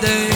day.